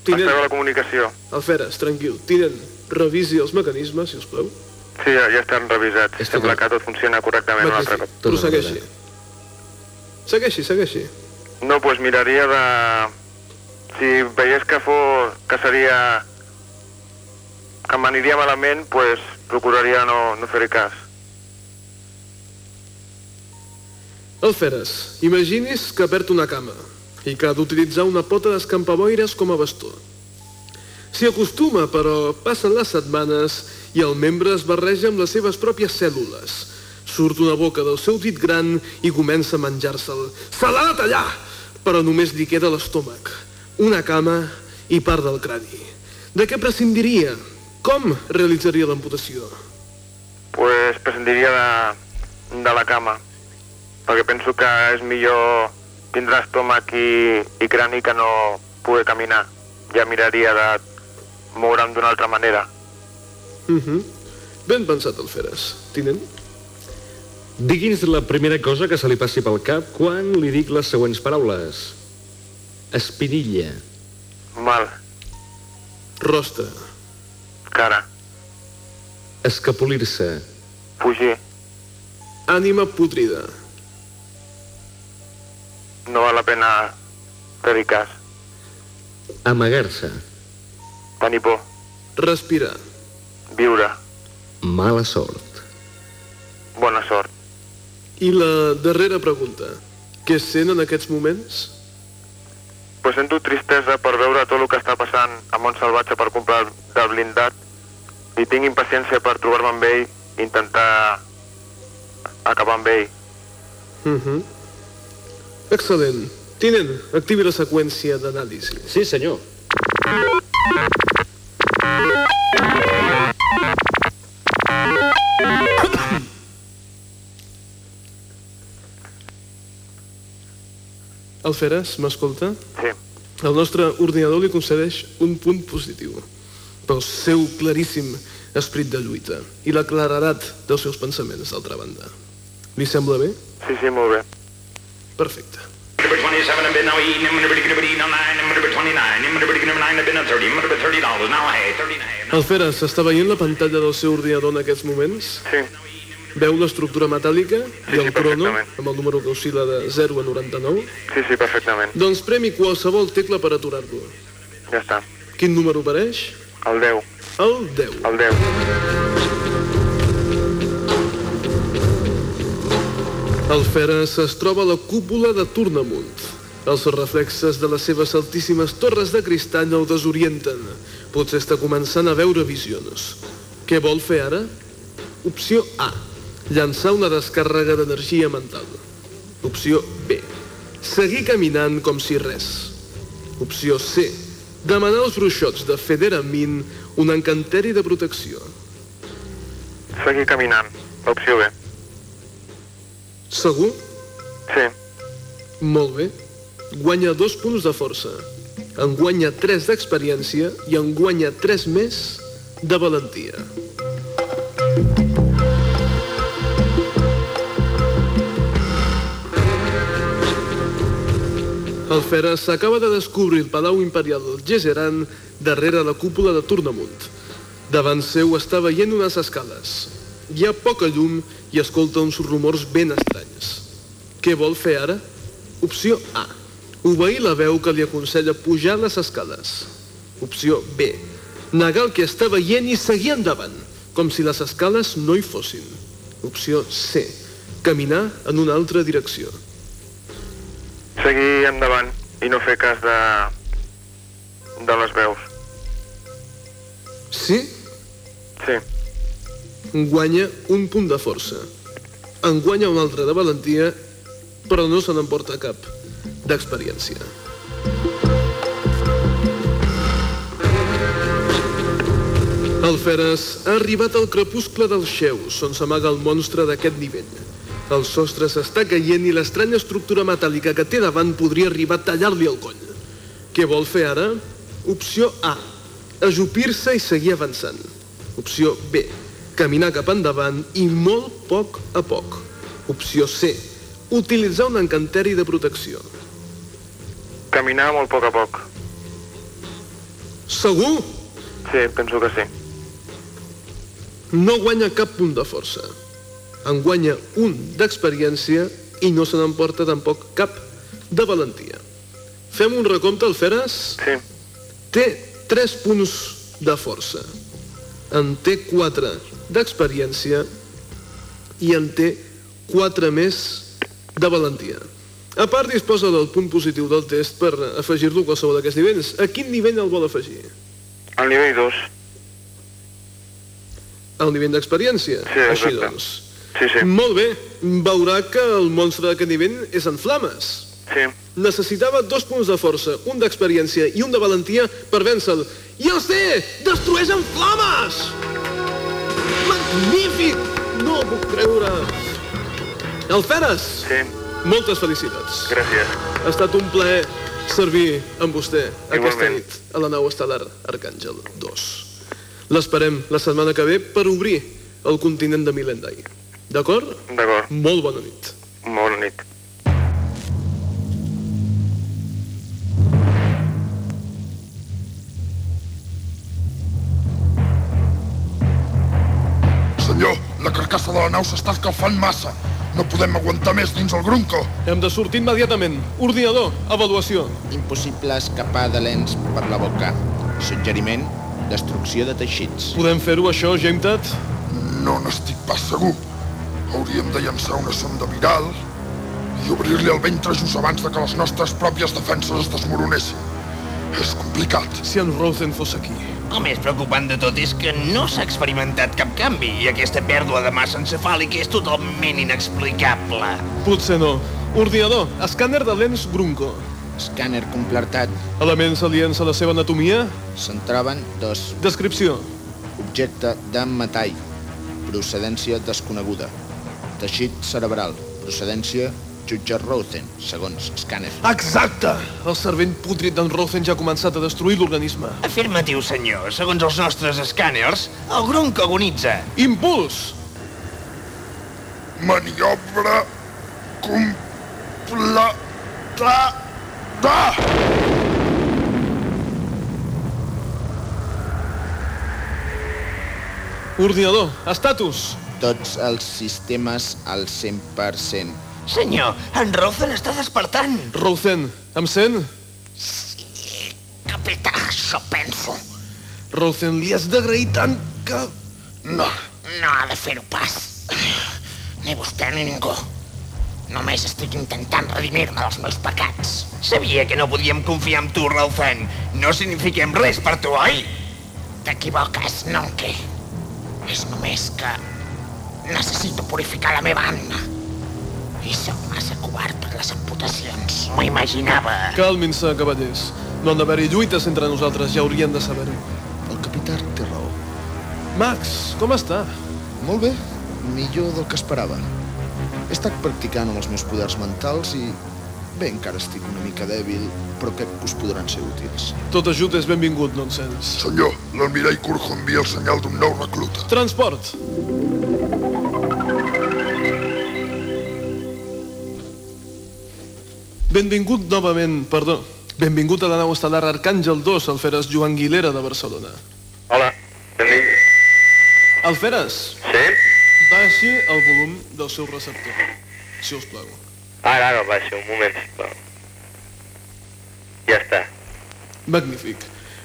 t- Tinent. es treu la comunicació. Alferes, tranquil. Tinent, revisi els mecanismes, si us plau. Sí, ja, ja estan revisats. Està Sembla bé. que tot funciona correctament un altre cop. Prossegueixi. Segueixi, segueixi. No, doncs miraria de... Si veiés que fos... que seria... que m'aniria malament, doncs procuraria no, no fer-hi cas. Alferes, imagini's que perd una cama i que ha d'utilitzar una pota d'escampaboires com a bastó. S'hi acostuma, però passen les setmanes i el membre es barreja amb les seves pròpies cèl·lules. Surt una boca del seu dit gran i comença a menjar-se'l. Se l'ha de tallar! Però només li queda l'estómac, una cama i part del crani. De què prescindiria? Com realitzaria l'amputació? pues prescindiria de, de la cama, perquè penso que és millor tindre estómac i, i crani que no poder caminar. Ja miraria de moure'm d'una altra manera. Uh -huh. Ben pensat, Alferes. Tinent? Digui'ns la primera cosa que se li passi pel cap quan li dic les següents paraules. Espinilla. Mal, Rostre. cara, Escapolir-se. fugir, Ànima podrida. No val la pena fer-hi cas. Amagar-se. Tenir por, Respirar. viure, Mala sort. bona sort. I la darrera pregunta. Què sent en aquests moments? Pues sento tristesa per veure tot el que està passant a Mont Salvatge per comprar del blindat i tinc impaciència per trobar-me amb ell i intentar acabar amb ell. Uh -huh. Excel·lent. Tinent, activi la seqüència d'anàlisi. Sí, senyor. Alferes, m'escolta? Sí. El nostre ordinador li concedeix un punt positiu pel seu claríssim esperit de lluita i la claredat dels seus pensaments, d'altra banda. Li sembla bé? Sí, sí, molt bé. Perfecte. Number 27 have been now eaten, number 29, number 29, number 29 have been at 30, number 30 dollars, now hey, 30 and a half. Alferes, s'està veient la pantalla del seu ordinador en aquests moments? Sí. Veu l'estructura metàl·lica Sí, i el sí, crono, amb el número que oscil·la de 0 a 99. Sí, sí, perfectament. Doncs premi qualsevol tecla per aturar-lo. Ja està. Quin número apareix? El 10. El 10. El 10. El Feres es troba a la cúpula de Tornamunt. Els reflexes de les seves altíssimes torres de cristall el desorienten. Potser està començant a veure visions. Què vol fer ara? Opció A. Llançar una descàrrega d'energia mental. Opció B. Seguir caminant com si res. Opció C. Demanar als bruixots de Federamin un encanteri de protecció. Seguir caminant. L'opció B. Segur? Sí. Molt bé. Guanya dos punts de força. En guanya tres d'experiència i en guanya tres més de valentia. El Feres s'acaba de descobrir el Palau Imperial del Gesseran darrere la cúpula de Tornamunt. Davant seu està veient unes escales. Hi ha poca llum i escolta uns rumors ben estranys. Què vol fer ara? Opció A. Obeir la veu que li aconsella pujar les escales. Opció B. Negar el que està veient i seguir endavant, com si les escales no hi fossin. Opció C. Caminar en una altra direcció. Seguir endavant i no fer cas de... de les veus. Sí? Sí. Guanya un punt de força. En guanya un altre de valentia, però no se n'emporta cap d'experiència. El Feres ha arribat al crepuscle dels xeus, on s'amaga el monstre d'aquest nivell. El sostre s'està caient i l'estranya estructura metàl·lica que té davant podria arribar a tallar-li el coll. Què vol fer ara? Opció A. Ajupir-se i seguir avançant. Opció B. Caminar cap endavant i molt poc a poc. Opció C. Utilitzar un encanteri de protecció. Caminar molt poc a poc. Segur? Sí, penso que sí. No guanya cap punt de força. En guanya un d'experiència i no se n'emporta tampoc cap de valentia. Fem un recompte, el Feres? Sí. Té 3 punts de força. En té 4 d'experiència i en té 4 més de valentia. A part, disposa del punt positiu del test per afegir-lo a qualsevol d'aquests nivells. A quin nivell el vol afegir? Al nivell 2. Al nivell d'experiència? Sí, Així exacte. doncs. Sí, sí. Molt bé. Veurà que el monstre d'aquest nivell és en flames. Sí. Necessitava dos punts de força, un d'experiència i un de valentia per vèncer-lo. I els té! Destrueix en flames! Magnífic! No ho puc creure. El Feres? Sí. Moltes felicitats. Gràcies. Ha estat un plaer servir amb vostè aquesta Igualment. nit a la nau estel·lar Arcàngel 2. L'esperem la setmana que ve per obrir el continent de Milendai. D'acord? D'acord. Molt bona nit. Molt bona nit. Senyor, la carcassa de la nau s'està escalfant massa. No podem aguantar més dins el grunco. Hem de sortir immediatament. Ordinador, avaluació. Impossible escapar de lents per la boca. Suggeriment, destrucció de teixits. Podem fer-ho, això, Gemtat? No n'estic pas segur. Hauríem de llançar una sonda viral i obrir-li el ventre just abans de que les nostres pròpies defenses es desmoronessin. És complicat. Si en Rosen fos aquí. El més preocupant de tot és que no s'ha experimentat cap canvi i aquesta pèrdua de massa encefàlica és totalment inexplicable. Potser no. Ordinador, escàner de lents Grunco. Escàner completat. Elements aliens a la seva anatomia? Se'n troben dos. Descripció. Objecte de metall. Procedència desconeguda. Teixit cerebral. Procedència jutge Rosen, segons escàner. Exacte! El cervell pútrid d'en Rosen ja ha començat a destruir l'organisme. Afirmatiu, senyor. Segons els nostres escàners, el gronc agonitza. Impuls! Maniobra completada. Ordinador, estatus. Tots els sistemes al 100%. Senyor, en Rosen està despertant. Rosen, em sent? Capità, això penso. Rosen, li has d'agrair tant que... No. No ha de fer-ho pas. Ni vostè ni ningú. Només estic intentant redimir-me dels meus pecats. Sabia que no podíem confiar en tu, Ralphan. No signifiquem res per tu, oi? T'equivoques, Nonke. És només que necessito purificar la meva ànima. I sóc massa covard per les amputacions. M'ho imaginava. Calmin-se, cavallers. No han d'haver-hi lluites entre nosaltres, ja haurien de saber-ho. El capità té raó. Max, com està? Molt bé, millor del que esperava. He estat practicant amb els meus poders mentals i... Bé, encara estic una mica dèbil, però crec que us podran ser útils. Tot ajut és benvingut, no encens. Senyor, l'almirall Curjo envia el senyal d'un nou recluta. Transport! Benvingut novament, perdó. Benvingut a la nau estel·lar Arcàngel 2, Alferes Joan Guilera de Barcelona. Hola, benvingut. Alferes, Sí? baixi el volum del seu receptor, si us plau. Ara, ara, baixa, un moment, sisplau. Ja està. Magnífic.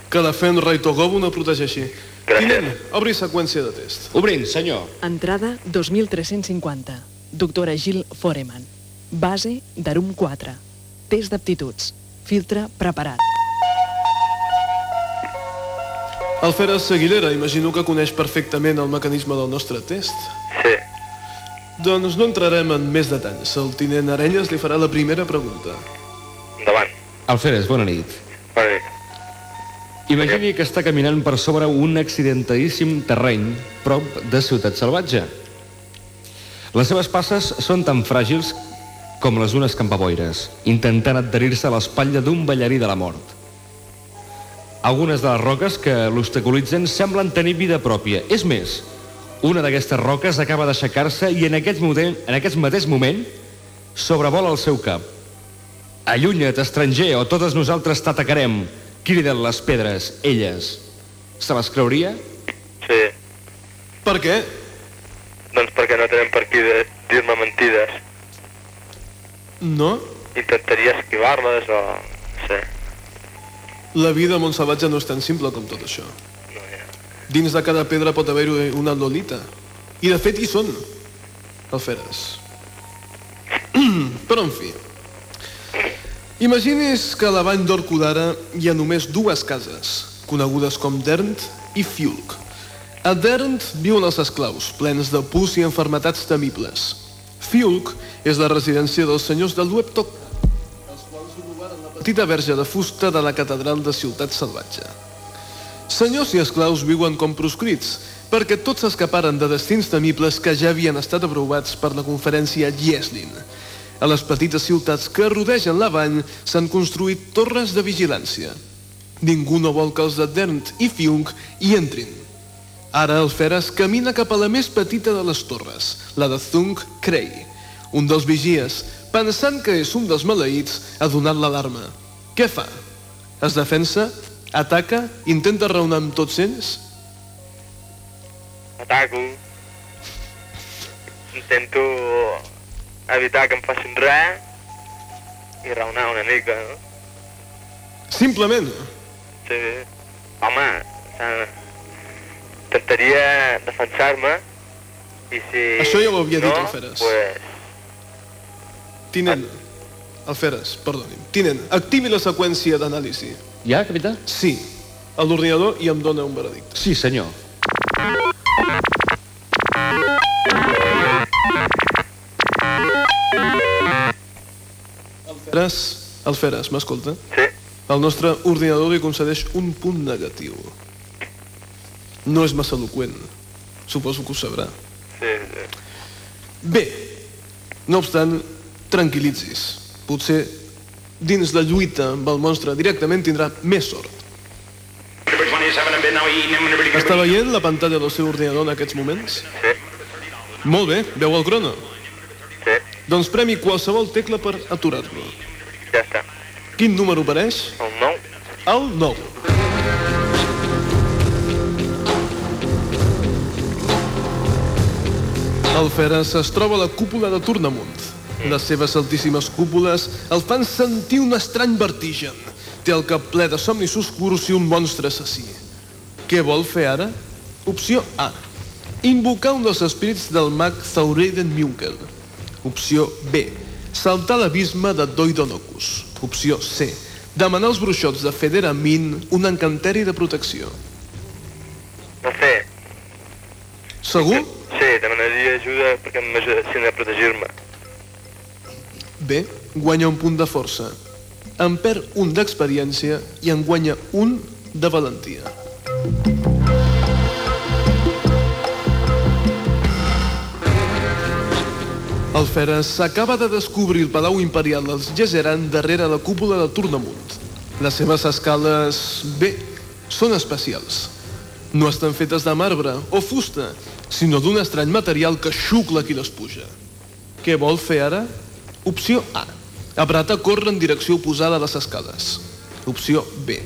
Que la Fen Raitogobo no protegeixi. Gràcies. Tinent, obri seqüència de test. Obrint, senyor. Entrada 2350. Doctora Gil Foreman. Base d'Arum 4. Test d'aptituds. Filtre preparat. Alferes Seguilera, imagino que coneix perfectament el mecanisme del nostre test. Sí. Doncs no entrarem en més detalls. El tinent Arenyes li farà la primera pregunta. Endavant. Alferes, bona nit. Bona nit. Imagini que està caminant per sobre un accidentadíssim terreny prop de Ciutat Salvatge. Les seves passes són tan fràgils com les d'unes campaboires, intentant adherir-se a l'espatlla d'un ballarí de la mort. Algunes de les roques que l'obstaculitzen semblen tenir vida pròpia. És més, una d'aquestes roques acaba d'aixecar-se i en aquest, moment, en aquest mateix moment sobrevola el seu cap. Allunya't, estranger, o totes nosaltres t'atacarem. Criden les pedres, elles. Se les creuria? Sí. Per què? Doncs perquè no tenen per qui dir-me mentides. No? Intentaria esquivar-les o... no sé. La vida a Montsalvatge no és tan simple com tot això. Dins de cada pedra pot haver-hi una lolita. I de fet hi són. Alferes. Però en fi. Imagini's que a la vall d'Orcudara hi ha només dues cases, conegudes com Dernt i Fiulk. A Dernt viuen els esclaus, plens de pus i enfermetats temibles. Fiulk és la residència dels senyors de Lueptoc, petita verge de fusta de la catedral de Ciutat Salvatge. Senyors i esclaus viuen com proscrits, perquè tots s'escaparen de destins temibles que ja havien estat aprovats per la conferència Gieslin. A les petites ciutats que rodegen la vall s'han construït torres de vigilància. Ningú no vol que els de Dernt i Fiung hi entrin. Ara el Feres camina cap a la més petita de les torres, la de Thung Krei. Un dels vigies, pensant que és un dels maleïts, ha donat l'alarma. Què fa? Es defensa? Ataca? Intenta raonar amb tots ells? Ataco. Intento evitar que em facin res i raonar una mica, no? Simplement. Sí. Home, intentaria defensar-me i si... Això ja ho havia dit no, el Feres. Pues, Tinent, Alferes, perdoni. Tinent, activi la seqüència d'anàlisi. Ja, capità? Sí. A l'ordinador i em dona un veredicte. Sí, senyor. Alferes, Alferes, m'escolta? Sí. El nostre ordinador li concedeix un punt negatiu. No és massa eloqüent. Suposo que ho sabrà. sí, sí. Bé, no obstant, tranquil·litzis. Potser dins la lluita amb el monstre directament tindrà més sort. Està veient la pantalla del seu ordinador en aquests moments? Sí. Molt bé, veu el crono? Sí. Doncs premi qualsevol tecla per aturar-lo. Ja està. Quin número apareix? El 9. El 9. El Feres es troba a la cúpula de Tornamunt. Les seves altíssimes cúpules el fan sentir un estrany vertigen. Té el cap ple de somnis oscurs i un monstre assassí. Què vol fer ara? Opció A. Invocar un dels espírits del mag Thaureiden Munkel. Opció B. Saltar l'abisme de Doidonocus. Opció C. Demanar als bruixots de Federa Min un encanteri de protecció. No sé. Segur? Sí, demanaria ajuda perquè m'ajudessin a protegir-me. B. Guanya un punt de força. En perd un d'experiència i en guanya un de valentia. El Feres s'acaba de descobrir el Palau Imperial dels Gesseran darrere la cúpula de Tornamunt. Les seves escales, bé, són especials. No estan fetes de marbre o fusta, sinó d'un estrany material que xucla qui les puja. Què vol fer ara? Opció A. Apretar córrer en direcció oposada a les escales. Opció B.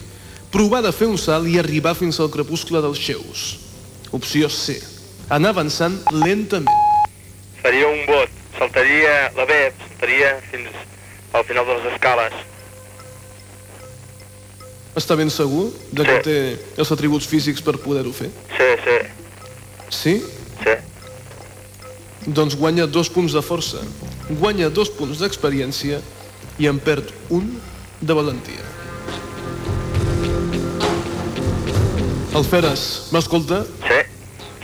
Provar de fer un salt i arribar fins al crepuscle dels xeus. Opció C. Anar avançant lentament. Faria un bot. Saltaria la B, saltaria fins al final de les escales. Està ben segur de que té els atributs físics per poder-ho fer? Sí, sí. Sí? Sí. Doncs guanya dos punts de força, guanya dos punts d'experiència i en perd un de valentia. El Feres, m'escolta? Sí.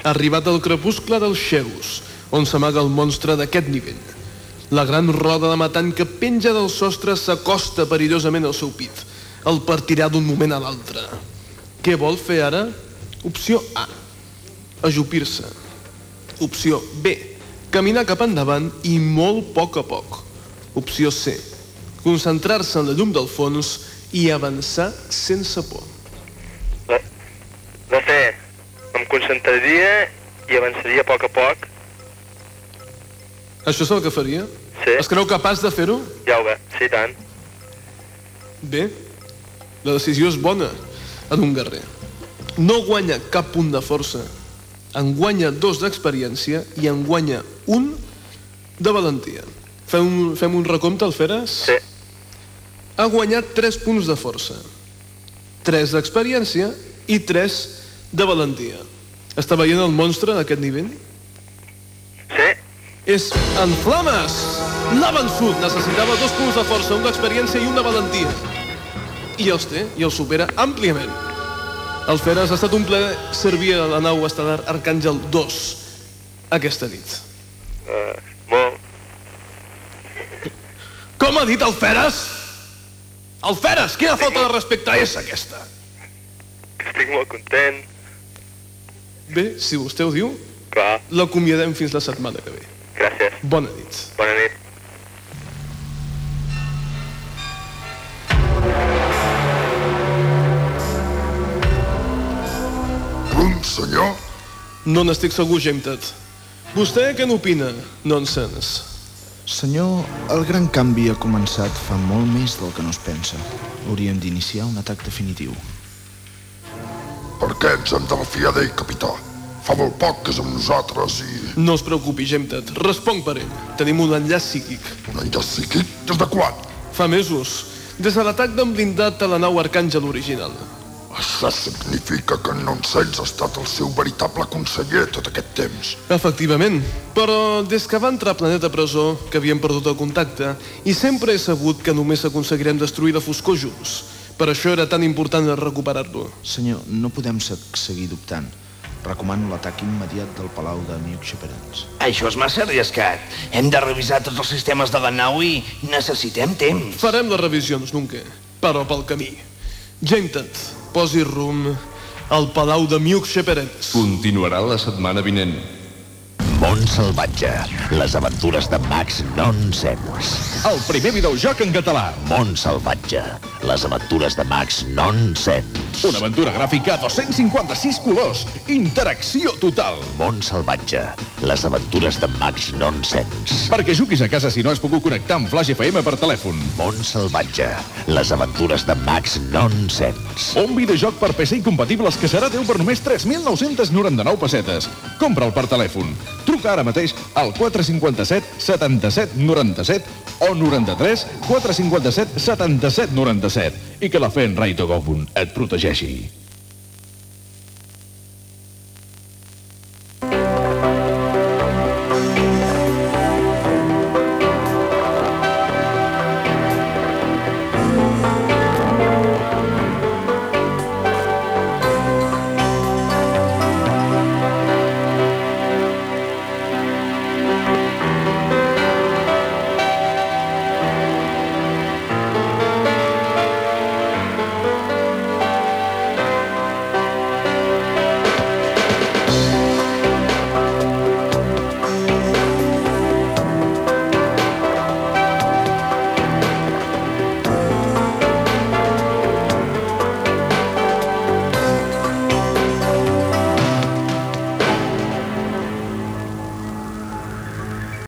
Ha arribat al crepuscle dels Xeus, on s'amaga el monstre d'aquest nivell. La gran roda de matant que penja del sostre s'acosta perillosament al seu pit. El partirà d'un moment a l'altre. Què vol fer ara? Opció A. Ajupir-se. Opció B. Caminar cap endavant i molt a poc a poc. Opció C. Concentrar-se en la llum del fons i avançar sense por. No sé. Em concentraria i avançaria a poc a poc. Això és el que faria? Sí. Es creu capaç de fer-ho? Ja ho ve, sí, tant. Bé, la decisió és bona en un guerrer. No guanya cap punt de força, en guanya dos d'experiència i en guanya un de valentia. Fem un, fem un recompte, el Feres? Sí. Ha guanyat 3 punts de força, 3 d'experiència i 3 de valentia. Està veient el monstre d'aquest nivell? Sí. És en flames! L'ha vençut! Necessitava dos punts de força, un d'experiència i un de valentia. I els té, i els supera àmpliament. El Feres ha estat un plaer servir a la nau estel·lar Arcàngel 2 aquesta nit. Uh, molt. Com ha dit el Feres? El Feres, quina falta de respecte és aquesta? Que estic molt content. Bé, si vostè ho diu, Clar. l'acomiadem fins la setmana que ve. Gràcies. Bona nit. Bona nit. Senyor? No n'estic segur, Gemtet. Vostè què n'opina, Nonsens? Senyor, el gran canvi ha començat fa molt més del que no es pensa. Hauríem d'iniciar un atac definitiu. Per què ens hem de refiar d'ell, capità? Fa molt poc que és amb nosaltres i... No es preocupi, Gemtet. Responc per ell. Tenim un enllaç psíquic. Un enllaç psíquic? Des de quan? Fa mesos. Des de l'atac d'en blindat a la nau Arcàngel original. Això significa que en Nonsens ha estat el seu veritable conseller tot aquest temps. Efectivament, però des que va entrar a Planeta Presó, que havíem perdut el contacte, i sempre he sabut que només aconseguirem destruir la foscor junts. Per això era tan important recuperar-lo. Senyor, no podem se- seguir dubtant. Recomano l'atac immediat del Palau de Miuk Sheperans. Això és massa arriscat. Hem de revisar tots els sistemes de la nau i necessitem temps. Farem les revisions, Nunca, però pel camí. Gemtet, posi rum al Palau de Sheperens. Continuarà la setmana vinent. Món salvatge, les aventures de Max Nonsens. El primer videojoc en català. Món salvatge, les aventures de Max Nonsens. Una aventura gràfica a 256 colors. Interacció total. Món salvatge, les aventures de Max Nonsens. Perquè juguis a casa si no has pogut connectar amb Flash FM per telèfon. Món salvatge, les aventures de Max Nonsens. Un videojoc per PC i compatibles que serà teu per només 3.999 pessetes. Compra'l per telèfon. Tu Truca ara mateix al 457 77 97 o 93 457 77 97 i que la fe en Rai et protegeixi.